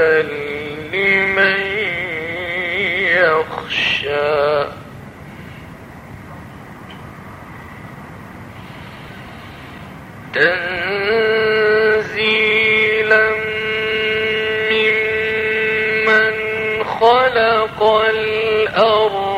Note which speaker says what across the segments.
Speaker 1: لمن يخشى. تنزيلا ممن خلق الأرض.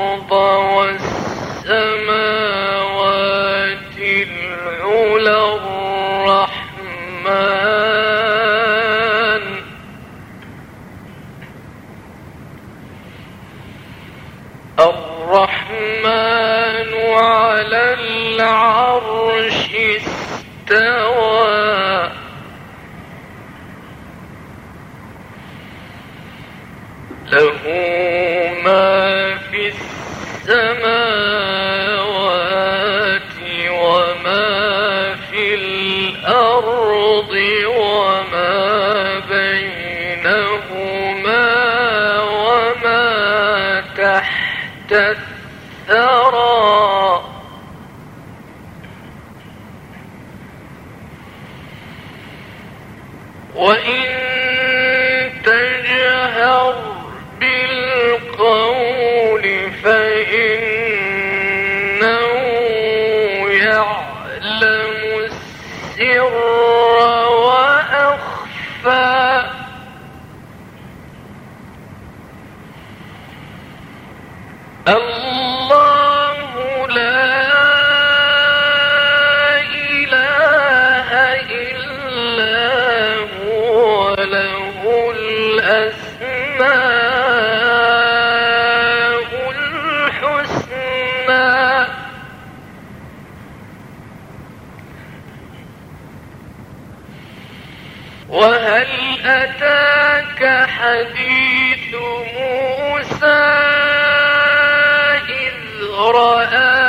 Speaker 1: وهل أتاك حديث موسى إذ رأى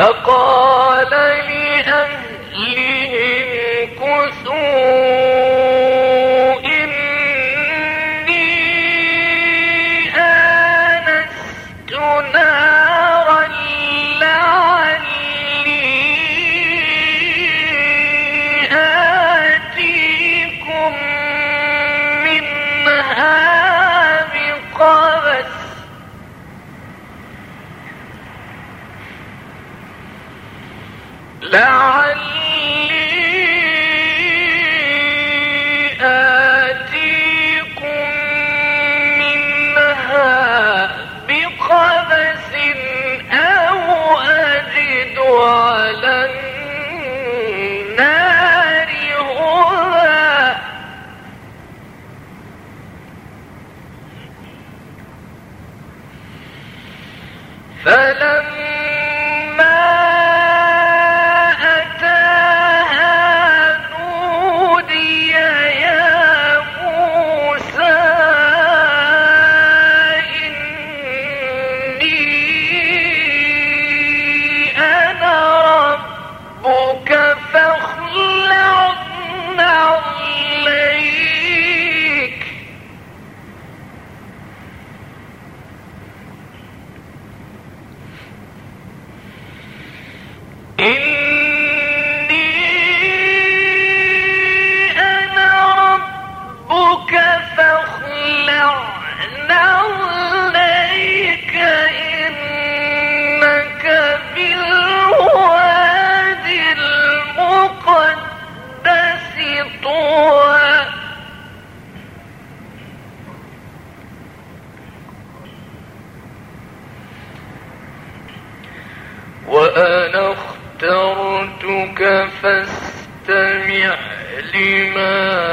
Speaker 1: سب فلا فاستمع لما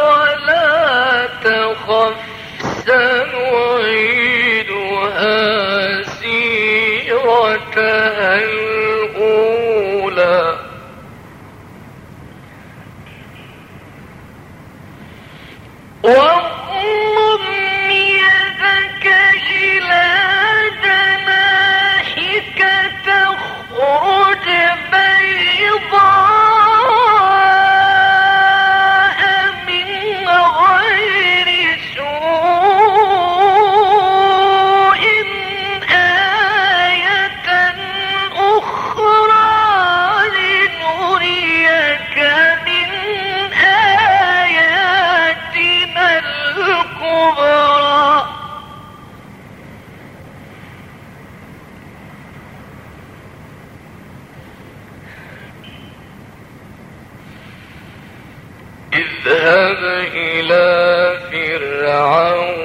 Speaker 1: ولا تخف اذهب إلى فرعون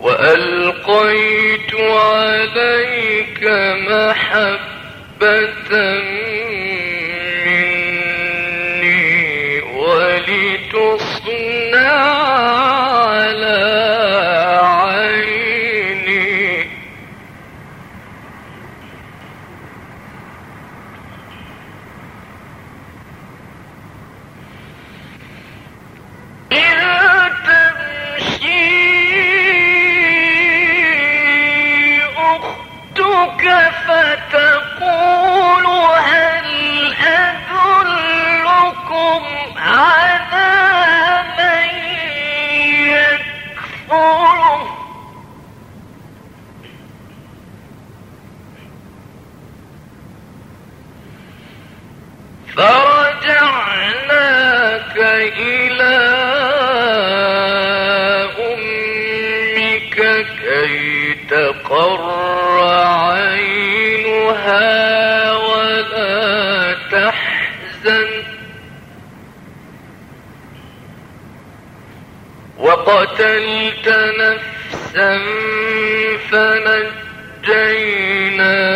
Speaker 1: وألقيت عليك محبة وقتلت نفسا فنجيناك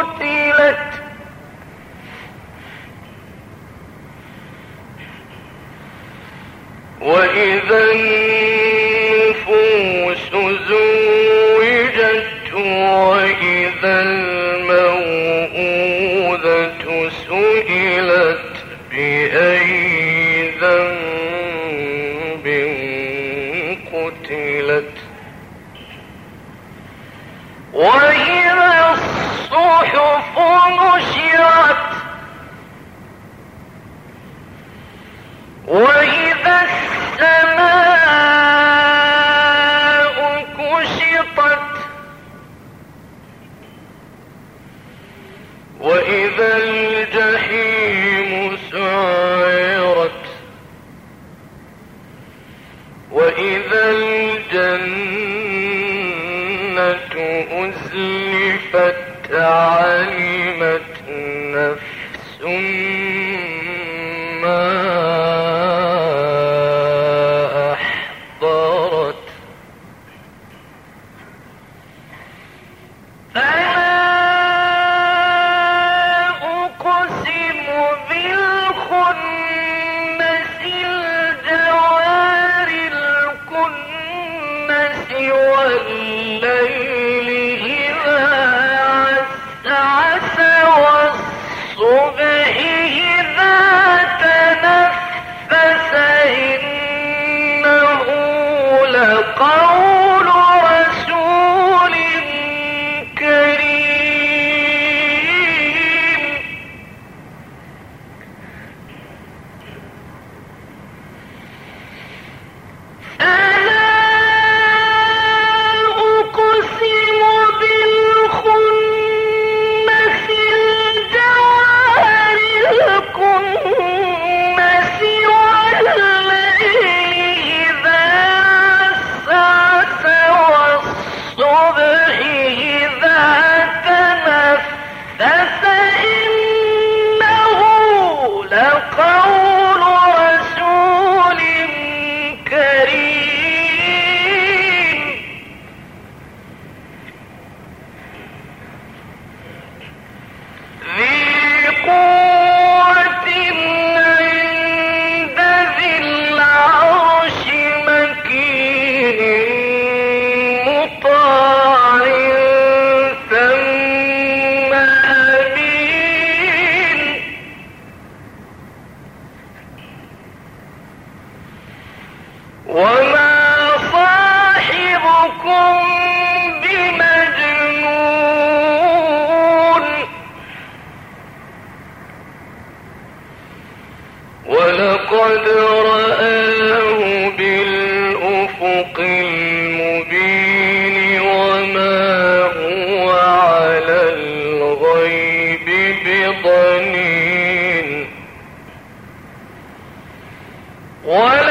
Speaker 1: قتلت وإذا الغيب بضنين. ولا